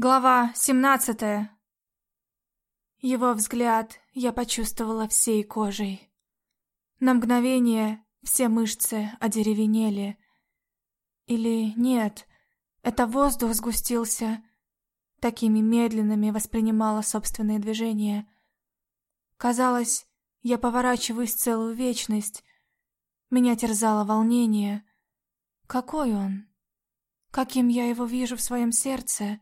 Глава 17 Его взгляд я почувствовала всей кожей. На мгновение все мышцы одеревенели. Или нет, это воздух сгустился. Такими медленными воспринимала собственные движения. Казалось, я поворачиваюсь целую вечность. Меня терзало волнение. Какой он? Каким я его вижу в своем сердце?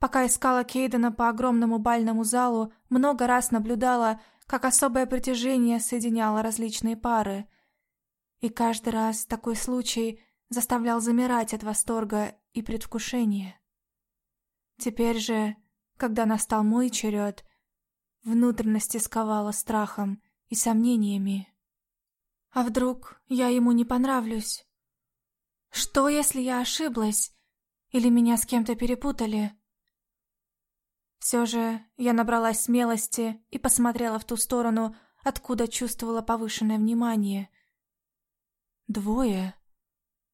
Пока искала Кейдена по огромному бальному залу, много раз наблюдала, как особое притяжение соединяло различные пары. И каждый раз такой случай заставлял замирать от восторга и предвкушения. Теперь же, когда настал мой черед, внутренности сковала страхом и сомнениями. А вдруг я ему не понравлюсь? Что, если я ошиблась? Или меня с кем-то перепутали? Все же я набралась смелости и посмотрела в ту сторону, откуда чувствовала повышенное внимание. Двое?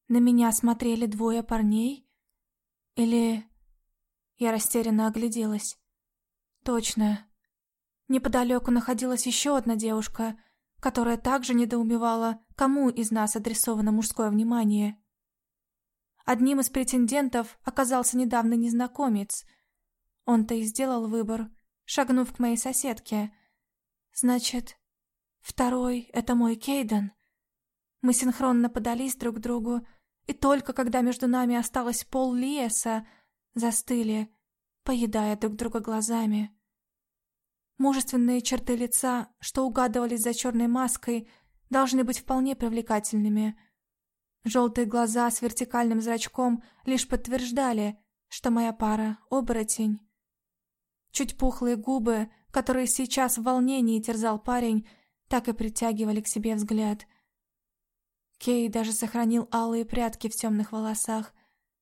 На меня смотрели двое парней? Или... Я растерянно огляделась. Точно. Неподалеку находилась еще одна девушка, которая также недоумевала, кому из нас адресовано мужское внимание. Одним из претендентов оказался недавно незнакомец — он-то и сделал выбор, шагнув к моей соседке. Значит, второй — это мой Кейден. Мы синхронно подались друг к другу, и только когда между нами осталось пол леса, застыли, поедая друг друга глазами. Мужественные черты лица, что угадывались за черной маской, должны быть вполне привлекательными. Желтые глаза с вертикальным зрачком лишь подтверждали, что моя пара — оборотень. Чуть пухлые губы, которые сейчас в волнении терзал парень, так и притягивали к себе взгляд. Кей даже сохранил алые прядки в темных волосах,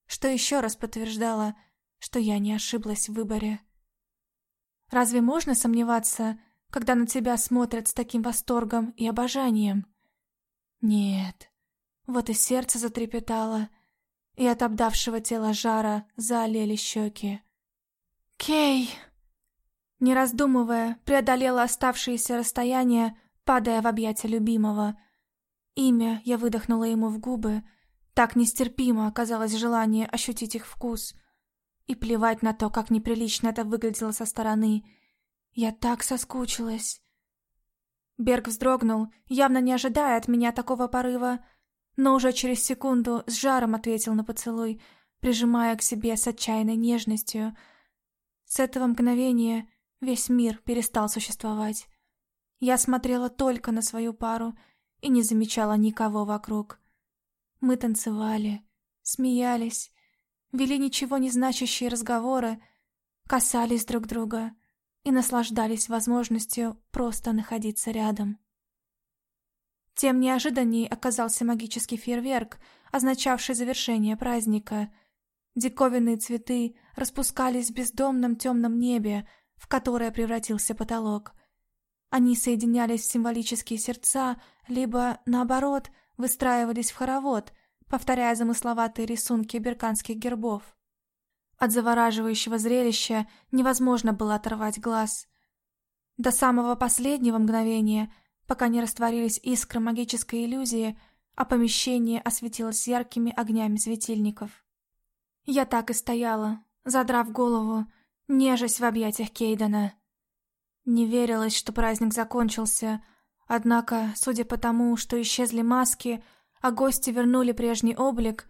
что еще раз подтверждало, что я не ошиблась в выборе. Разве можно сомневаться, когда на тебя смотрят с таким восторгом и обожанием? Нет. Вот и сердце затрепетало, и от обдавшего тела жара заолели щеки. «Кей!» Не раздумывая, преодолела оставшееся расстояние, падая в объятия любимого. Имя я выдохнула ему в губы. Так нестерпимо оказалось желание ощутить их вкус. И плевать на то, как неприлично это выглядело со стороны. Я так соскучилась. Берг вздрогнул, явно не ожидая от меня такого порыва, но уже через секунду с жаром ответил на поцелуй, прижимая к себе с отчаянной нежностью. С этого мгновения Весь мир перестал существовать. Я смотрела только на свою пару и не замечала никого вокруг. Мы танцевали, смеялись, вели ничего не значащие разговоры, касались друг друга и наслаждались возможностью просто находиться рядом. Тем неожиданней оказался магический фейерверк, означавший завершение праздника. Диковинные цветы распускались в бездомном темном небе, в которое превратился потолок. Они соединялись в символические сердца, либо, наоборот, выстраивались в хоровод, повторяя замысловатые рисунки берканских гербов. От завораживающего зрелища невозможно было оторвать глаз. До самого последнего мгновения, пока не растворились искры магической иллюзии, а помещение осветилось яркими огнями светильников. Я так и стояла, задрав голову, нежась в объятиях Кейдена. Не верилось, что праздник закончился, однако, судя по тому, что исчезли маски, а гости вернули прежний облик,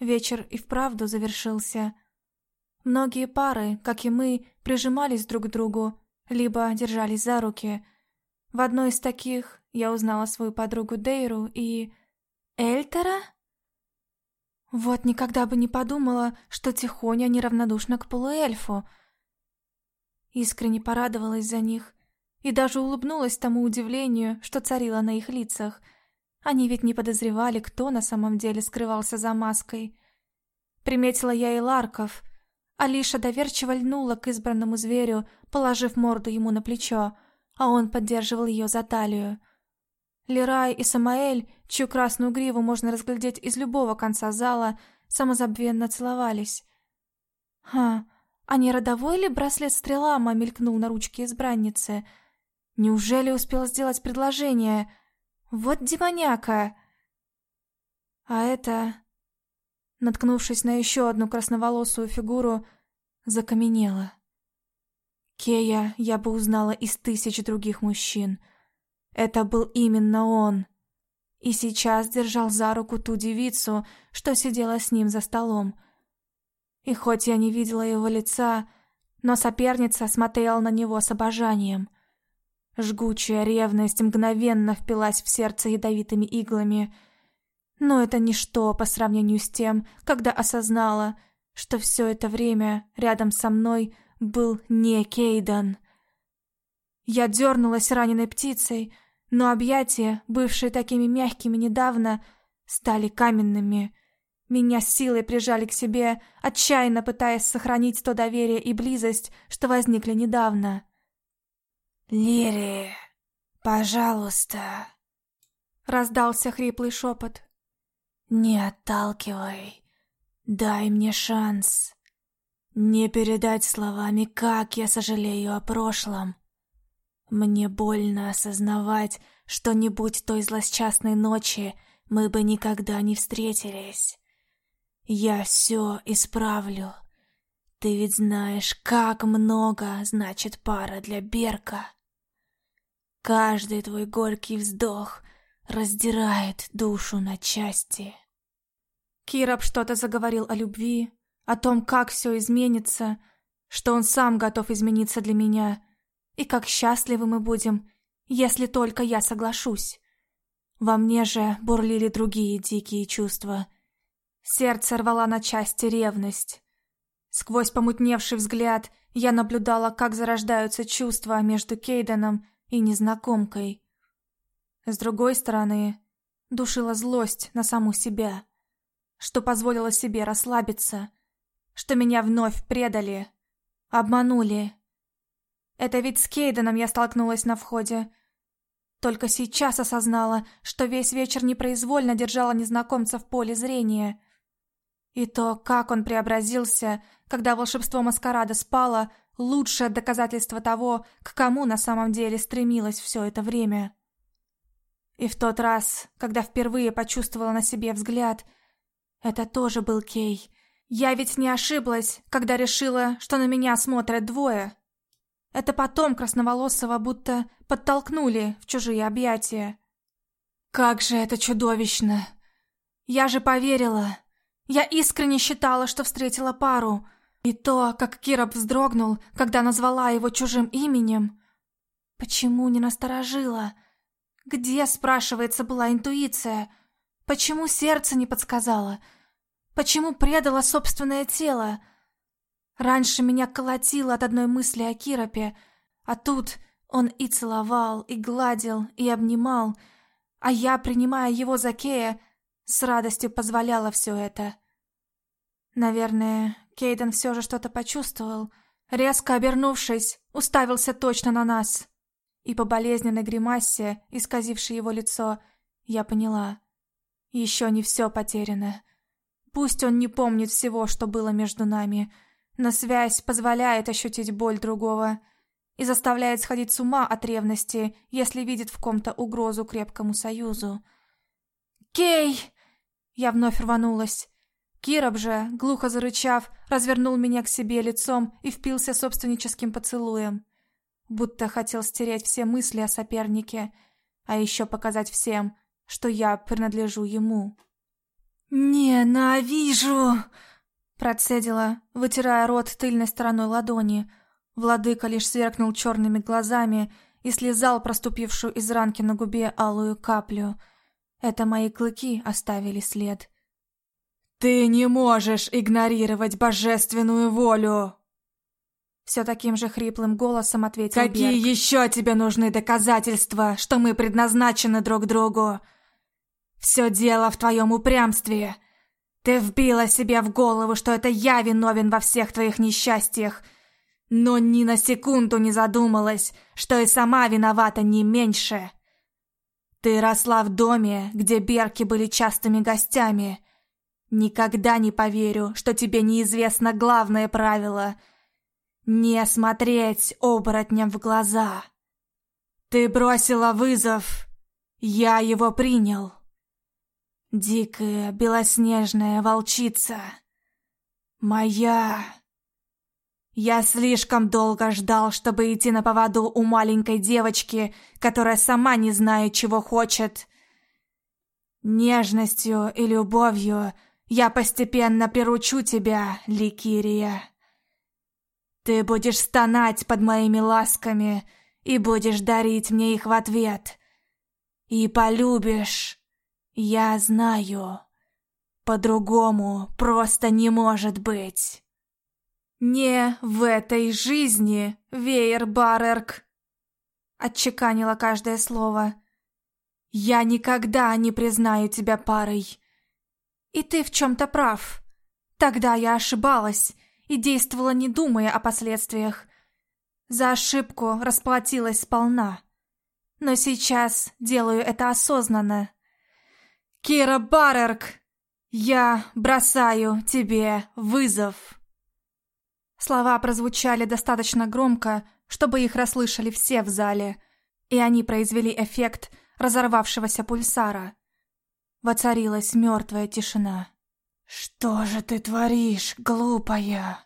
вечер и вправду завершился. Многие пары, как и мы, прижимались друг к другу, либо держались за руки. В одной из таких я узнала свою подругу Дейру и... Эльтера? Вот никогда бы не подумала, что Тихоня неравнодушна к полуэльфу — Искренне порадовалась за них и даже улыбнулась тому удивлению, что царило на их лицах. Они ведь не подозревали, кто на самом деле скрывался за маской. Приметила я и Ларков. Алиша доверчиво льнула к избранному зверю, положив морду ему на плечо, а он поддерживал ее за талию. Лирай и Самаэль, чью красную гриву можно разглядеть из любого конца зала, самозабвенно целовались. Ха, а не родовой ли браслет стрелама мелькнул на ручке избранницы? Неужели успел сделать предложение? Вот демоняка! А это... Наткнувшись на еще одну красноволосую фигуру, закаменела. Кея я бы узнала из тысяч других мужчин. Это был именно он. И сейчас держал за руку ту девицу, что сидела с ним за столом. И хоть я не видела его лица, но соперница смотрела на него с обожанием. Жгучая ревность мгновенно впилась в сердце ядовитыми иглами. Но это ничто по сравнению с тем, когда осознала, что все это время рядом со мной был не Кейдан. Я дернулась раненой птицей, но объятия, бывшие такими мягкими недавно, стали каменными. Меня силой прижали к себе, отчаянно пытаясь сохранить то доверие и близость, что возникли недавно. «Лири, пожалуйста!» Раздался хриплый шепот. «Не отталкивай. Дай мне шанс. Не передать словами, как я сожалею о прошлом. Мне больно осознавать, что не будь той злосчастной ночи, мы бы никогда не встретились. Я все исправлю. Ты ведь знаешь, как много значит пара для Берка. Каждый твой горький вздох раздирает душу на части. Кироп что-то заговорил о любви, о том, как все изменится, что он сам готов измениться для меня, и как счастливы мы будем, если только я соглашусь. Во мне же бурлили другие дикие чувства. Сердце рвало на части ревность. Сквозь помутневший взгляд я наблюдала, как зарождаются чувства между Кейденом и незнакомкой. С другой стороны, душила злость на саму себя, что позволила себе расслабиться, что меня вновь предали, обманули. Это ведь с Кейденом я столкнулась на входе. Только сейчас осознала, что весь вечер непроизвольно держала незнакомца в поле зрения. И то, как он преобразился, когда волшебство маскарада спало, лучшее доказательство того, к кому на самом деле стремилась все это время. И в тот раз, когда впервые почувствовала на себе взгляд, это тоже был Кей. Я ведь не ошиблась, когда решила, что на меня смотрят двое. Это потом Красноволосого будто подтолкнули в чужие объятия. Как же это чудовищно! Я же поверила. Я искренне считала, что встретила пару — и то, как Кироп вздрогнул, когда назвала его чужим именем. Почему не насторожила? Где, спрашивается, была интуиция? Почему сердце не подсказало? Почему предало собственное тело? Раньше меня колотило от одной мысли о Киропе, а тут он и целовал, и гладил, и обнимал, а я, принимая его за Кея, с радостью позволяла все это. Наверное, Кейден все же что-то почувствовал. Резко обернувшись, уставился точно на нас. И по болезненной гримасе, исказившей его лицо, я поняла. Еще не все потеряно. Пусть он не помнит всего, что было между нами, но связь позволяет ощутить боль другого и заставляет сходить с ума от ревности, если видит в ком-то угрозу крепкому союзу. «Кей!» Я вновь рванулась. Кироб же, глухо зарычав, развернул меня к себе лицом и впился собственническим поцелуем. Будто хотел стереть все мысли о сопернике, а еще показать всем, что я принадлежу ему. «Ненавижу!» Процедила, вытирая рот тыльной стороной ладони. Владыка лишь сверкнул черными глазами и слезал проступившую из ранки на губе алую каплю. Это мои клыки оставили след. «Ты не можешь игнорировать божественную волю!» Все таким же хриплым голосом ответил «Какие Берг. еще тебе нужны доказательства, что мы предназначены друг другу? Все дело в твоем упрямстве. Ты вбила себе в голову, что это я виновен во всех твоих несчастьях, но ни на секунду не задумалась, что и сама виновата не меньше. Ты росла в доме, где Берки были частыми гостями» Никогда не поверю, что тебе неизвестно главное правило — не смотреть оборотням в глаза. Ты бросила вызов, я его принял. Дикая белоснежная волчица. Моя. Я слишком долго ждал, чтобы идти на поводу у маленькой девочки, которая сама не знает, чего хочет. Нежностью и любовью я постепенно приручу тебя, Ликирия. Ты будешь стонать под моими ласками и будешь дарить мне их в ответ. И полюбишь. Я знаю. По-другому просто не может быть. Не в этой жизни, Вейер Барерк. Отчеканила каждое слово. Я никогда не признаю тебя парой. И ты в чем-то прав. Тогда я ошибалась и действовала не думая о последствиях. За ошибку расплатилась сполна. Но сейчас делаю это осознанно. Кира Барерк, я бросаю тебе вызов. Слова прозвучали достаточно громко, чтобы их расслышали все в зале, и они произвели эффект разорвавшегося пульсара. Воцарилась мертвая тишина. «Что же ты творишь, глупая?»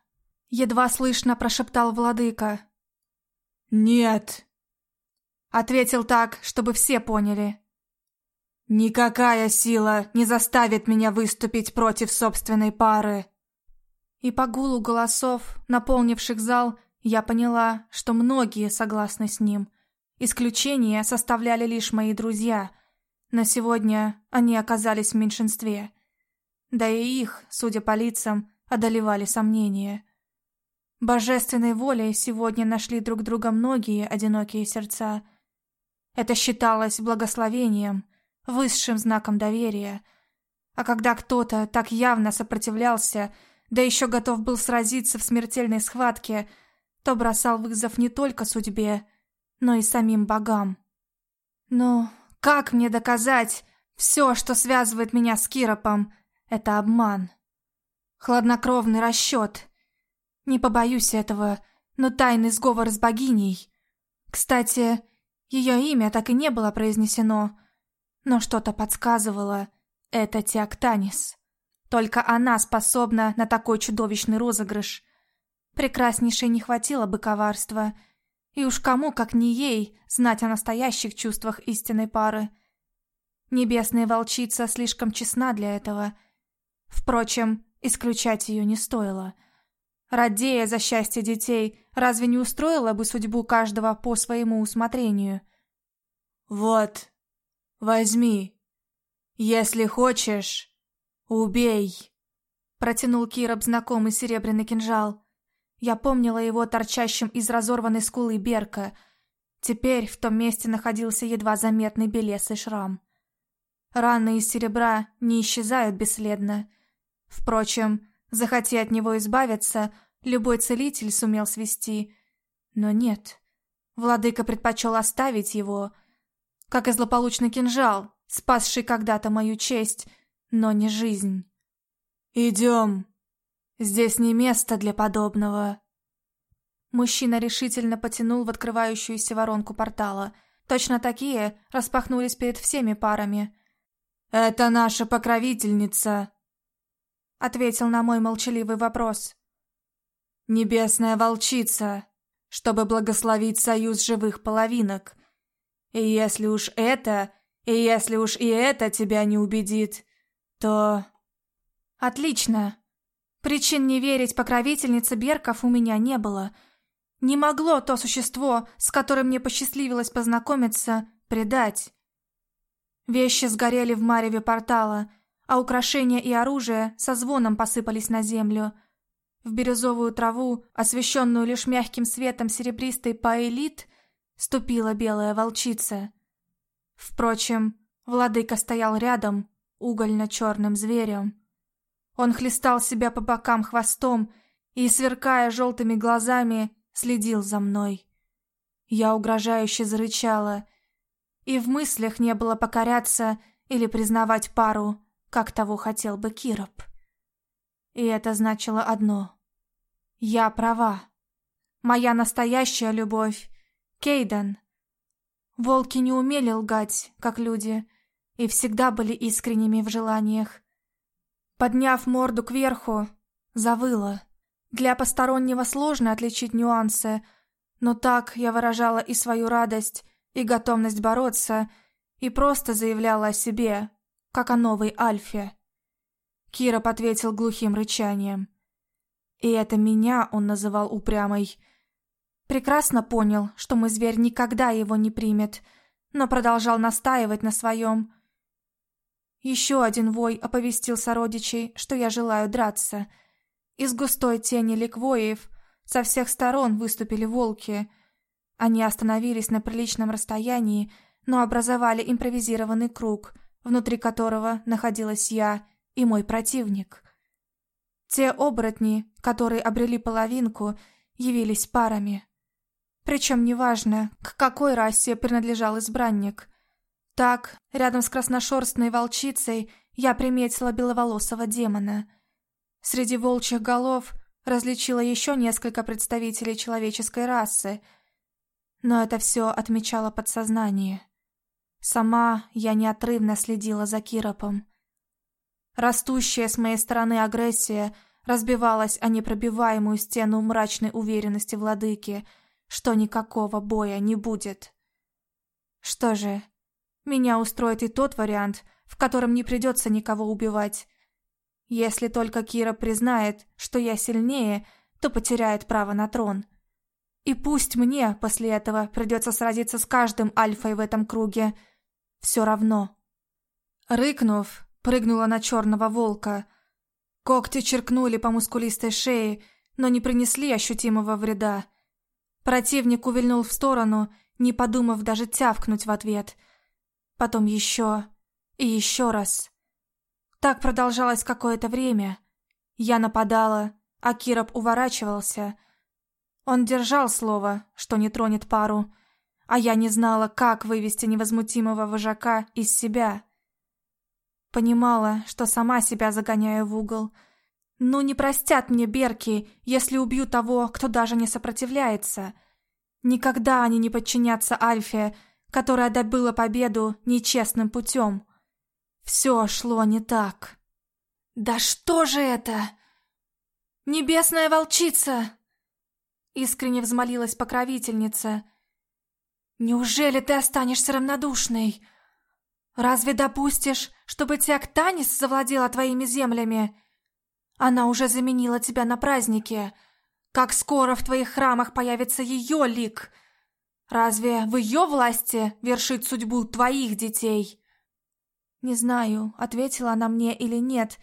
Едва слышно прошептал владыка. «Нет!» Ответил так, чтобы все поняли. «Никакая сила не заставит меня выступить против собственной пары!» И по гулу голосов, наполнивших зал, я поняла, что многие согласны с ним. Исключение составляли лишь мои друзья, но сегодня они оказались в меньшинстве. Да и их, судя по лицам, одолевали сомнения. Божественной волей сегодня нашли друг друга многие одинокие сердца. Это считалось благословением, высшим знаком доверия. А когда кто-то так явно сопротивлялся, да еще готов был сразиться в смертельной схватке, то бросал вызов не только судьбе, но и самим богам. Ну, как мне доказать, все, что связывает меня с Киропом, это обман? Хладнокровный расчет. Не побоюсь этого, но тайный сговор с богиней. Кстати, ее имя так и не было произнесено, но что-то подсказывало, это Теоктанис. Только она способна на такой чудовищный розыгрыш. Прекраснейшей не хватило бы коварства — и уж кому, как не ей, знать о настоящих чувствах истинной пары. Небесная волчица слишком честна для этого. Впрочем, исключать ее не стоило. Радея за счастье детей, разве не устроила бы судьбу каждого по своему усмотрению? «Вот, возьми. Если хочешь, убей», — протянул Кироб знакомый серебряный кинжал. Я помнила его торчащим из разорванной скулы Берка. Теперь в том месте находился едва заметный белесый шрам. Раны из серебра не исчезают бесследно. Впрочем, захоти от него избавиться, любой целитель сумел свести. Но нет. Владыка предпочел оставить его, как и злополучный кинжал, спасший когда-то мою честь, но не жизнь. «Идем!» Здесь не место для подобного. Мужчина решительно потянул в открывающуюся воронку портала. Точно такие распахнулись перед всеми парами. «Это наша покровительница», — ответил на мой молчаливый вопрос. «Небесная волчица, чтобы благословить союз живых половинок. И если уж это, и если уж и это тебя не убедит, то...» «Отлично!» Причин не верить покровительнице Берков у меня не было. Не могло то существо, с которым мне посчастливилось познакомиться, предать. Вещи сгорели в мареве портала, а украшения и оружие со звоном посыпались на землю. В бирюзовую траву, освещенную лишь мягким светом серебристой паэлит, ступила белая волчица. Впрочем, владыка стоял рядом, угольно-черным зверем. Он хлестал себя по бокам хвостом и, сверкая желтыми глазами, следил за мной. Я угрожающе зарычала, и в мыслях не было покоряться или признавать пару, как того хотел бы Кироп. И это значило одно. Я права. Моя настоящая любовь — Кейден. Волки не умели лгать, как люди, и всегда были искренними в желаниях. Подняв морду кверху, завыла. Для постороннего сложно отличить нюансы, но так я выражала и свою радость, и готовность бороться, и просто заявляла о себе, как о новой Альфе. Кироп ответил глухим рычанием. И это меня он называл упрямой. Прекрасно понял, что мой зверь никогда его не примет, но продолжал настаивать на своем. Еще один вой оповестил сородичей, что я желаю драться — из густой тени ликвоев со всех сторон выступили волки. Они остановились на приличном расстоянии, но образовали импровизированный круг, внутри которого находилась я и мой противник. Те оборотни, которые обрели половинку, явились парами. Причем неважно, к какой расе принадлежал избранник. Так, рядом с красношерстной волчицей я приметила беловолосого демона — Среди волчьих голов различила еще несколько представителей человеческой расы, но это все отмечало подсознание. Сама я неотрывно следила за Киропом. Растущая с моей стороны агрессия разбивалась о непробиваемую стену мрачной уверенности владыки, что никакого боя не будет. Что же, меня устроит и тот вариант, в котором не придется никого убивать, если только Кира признает, что я сильнее, то потеряет право на трон. И пусть мне после этого придется сразиться с каждым альфой в этом круге. Все равно. Рыкнув, прыгнула на черного волка. Когти черкнули по мускулистой шее, но не принесли ощутимого вреда. Противник увильнул в сторону, не подумав даже тявкнуть в ответ. Потом еще и еще раз. Так продолжалось какое-то время. Я нападала, а Кироп уворачивался. Он держал слово, что не тронет пару, а я не знала, как вывести невозмутимого вожака из себя. Понимала, что сама себя загоняю в угол. Ну не простят мне берки, если убью того, кто даже не сопротивляется. Никогда они не подчинятся Альфе, которая добыла победу нечестным путем. Все шло не так. «Да что же это? Небесная волчица!» Искренне взмолилась покровительница. «Неужели ты останешься равнодушной? Разве допустишь, чтобы Тиактанис завладела твоими землями? Она уже заменила тебя на празднике. Как скоро в твоих храмах появится ее лик? Разве в ее власти вершить судьбу твоих детей?» Не знаю, ответила она мне или нет,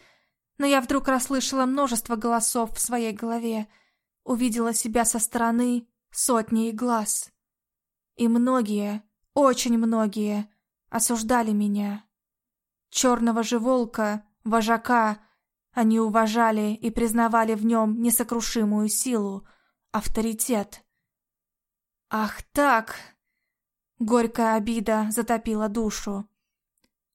но я вдруг расслышала множество голосов в своей голове, увидела себя со стороны сотни глаз. И многие, очень многие, осуждали меня. Черного же волка, вожака, они уважали и признавали в нем несокрушимую силу, авторитет. Ах так! Горькая обида затопила душу.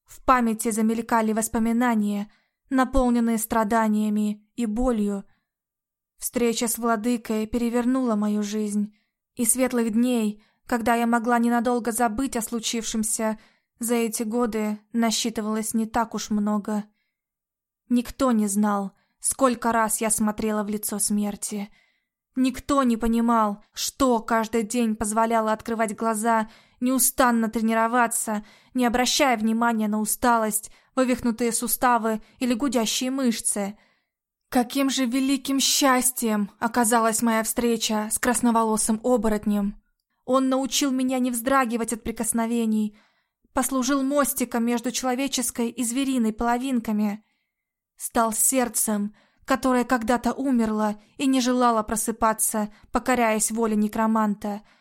В памяти замелькали воспоминания, наполненные страданиями и болью. Встреча с владыкой перевернула мою жизнь, и светлых дней, когда я могла ненадолго забыть о случившемся, за эти годы насчитывалось не так уж много. Никто не знал, сколько раз я смотрела в лицо смерти. Никто не понимал, что каждый день позволяло открывать глаза неустанно тренироваться, не обращая внимания на усталость, вывихнутые суставы или гудящие мышцы. Каким же великим счастьем оказалась моя встреча с красноволосым оборотнем. Он научил меня не вздрагивать от прикосновений, послужил мостиком между человеческой и звериной половинками, стал сердцем, которое когда-то умерло и не желало просыпаться, покоряясь воле некроманта —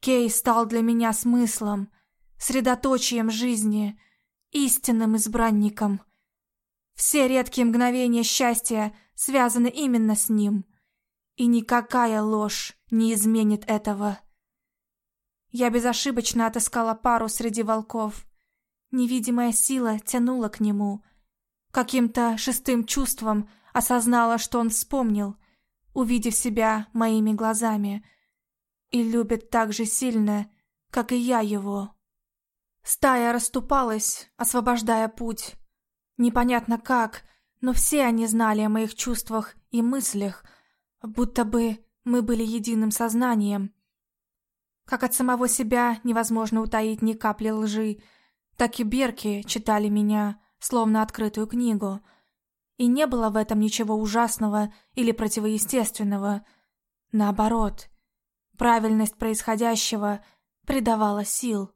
Кей стал для меня смыслом, средоточием жизни, истинным избранником. Все редкие мгновения счастья связаны именно с ним, и никакая ложь не изменит этого. Я безошибочно отыскала пару среди волков. Невидимая сила тянула к нему. Каким-то шестым чувством осознала, что он вспомнил, увидев себя моими глазами, и любит так же сильно, как и я его. Стая расступалась, освобождая путь. Непонятно как, но все они знали о моих чувствах и мыслях, будто бы мы были единым сознанием. Как от самого себя невозможно утаить ни капли лжи, так и берки читали меня, словно открытую книгу. И не было в этом ничего ужасного или противоестественного. Наоборот, правильность происходящего придавала сил.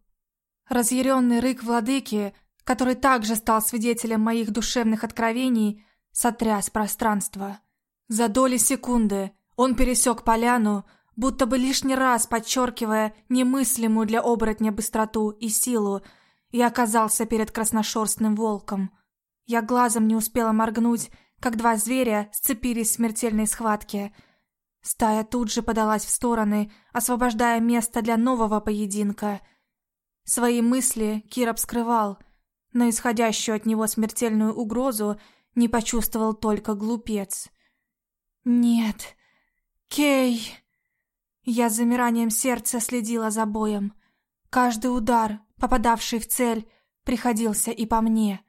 Разъяренный рык владыки, который также стал свидетелем моих душевных откровений, сотряс пространство. За доли секунды он пересек поляну, будто бы лишний раз подчеркивая немыслимую для оборотня быстроту и силу, и оказался перед красношерстным волком. Я глазом не успела моргнуть, как два зверя сцепились в смертельной схватке. Стая тут же подалась в стороны, освобождая место для нового поединка. Свои мысли Кироп скрывал, но исходящую от него смертельную угрозу не почувствовал только глупец. «Нет, Кей!» Я с замиранием сердца следила за боем. Каждый удар, попадавший в цель, приходился и по мне.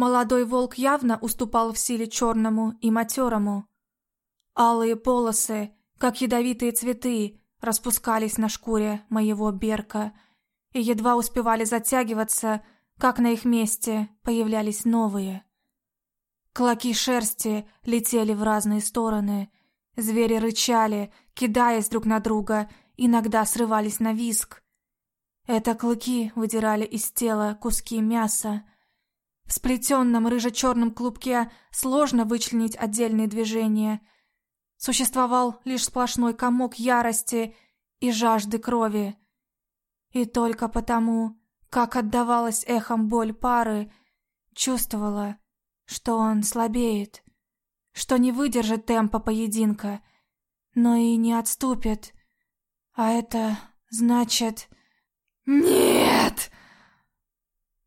Молодой волк явно уступал в силе черному и матерому. Алые полосы, как ядовитые цветы, распускались на шкуре моего берка и едва успевали затягиваться, как на их месте появлялись новые. Клоки шерсти летели в разные стороны, Звери рычали, кидаясь друг на друга, иногда срывались на виск. Это клыки выдирали из тела куски мяса. В сплетенном рыжо-черном клубке сложно вычленить отдельные движения. Существовал лишь сплошной комок ярости и жажды крови. И только потому, как отдавалась эхом боль пары, чувствовала, что он слабеет что не выдержит темпа поединка, но и не отступит. А это значит... «Нет!»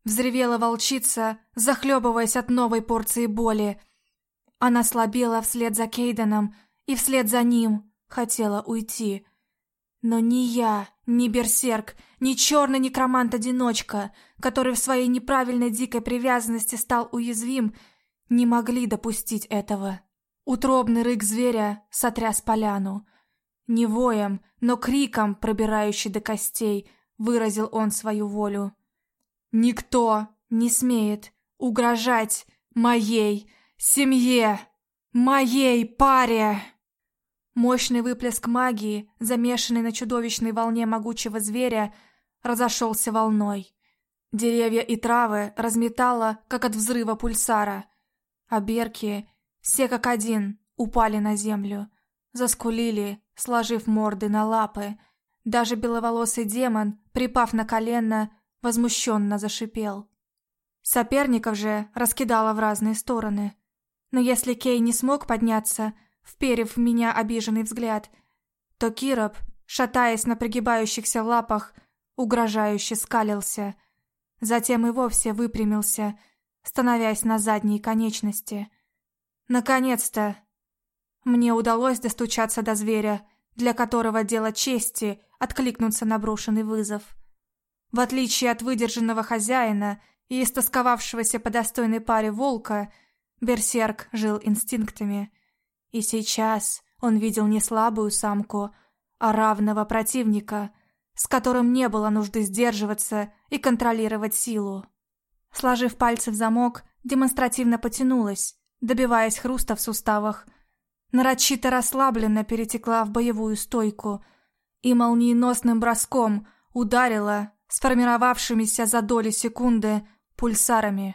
Взревела волчица, захлебываясь от новой порции боли. Она слабела вслед за Кейденом и вслед за ним хотела уйти. Но ни я, ни Берсерк, ни черный некромант-одиночка, который в своей неправильной дикой привязанности стал уязвим, не могли допустить этого. Утробный рык зверя сотряс поляну. Не воем, но криком, пробирающий до костей, выразил он свою волю. «Никто не смеет угрожать моей семье, моей паре!» Мощный выплеск магии, замешанный на чудовищной волне могучего зверя, разошелся волной. Деревья и травы разметало, как от взрыва пульсара, а берки все как один упали на землю, заскулили, сложив морды на лапы. Даже беловолосый демон, припав на колено, возмущенно зашипел. Соперников же раскидало в разные стороны. Но если Кей не смог подняться, вперев в меня обиженный взгляд, то Кироп, шатаясь на пригибающихся лапах, угрожающе скалился. Затем и вовсе выпрямился, становясь на задние конечности. Наконец-то! Мне удалось достучаться до зверя, для которого дело чести откликнуться на брошенный вызов. В отличие от выдержанного хозяина и истосковавшегося по достойной паре волка, берсерк жил инстинктами. И сейчас он видел не слабую самку, а равного противника, с которым не было нужды сдерживаться и контролировать силу. Сложив пальцы в замок, демонстративно потянулась, добиваясь хруста в суставах. Нарочито расслабленно перетекла в боевую стойку и молниеносным броском ударила сформировавшимися за доли секунды пульсарами.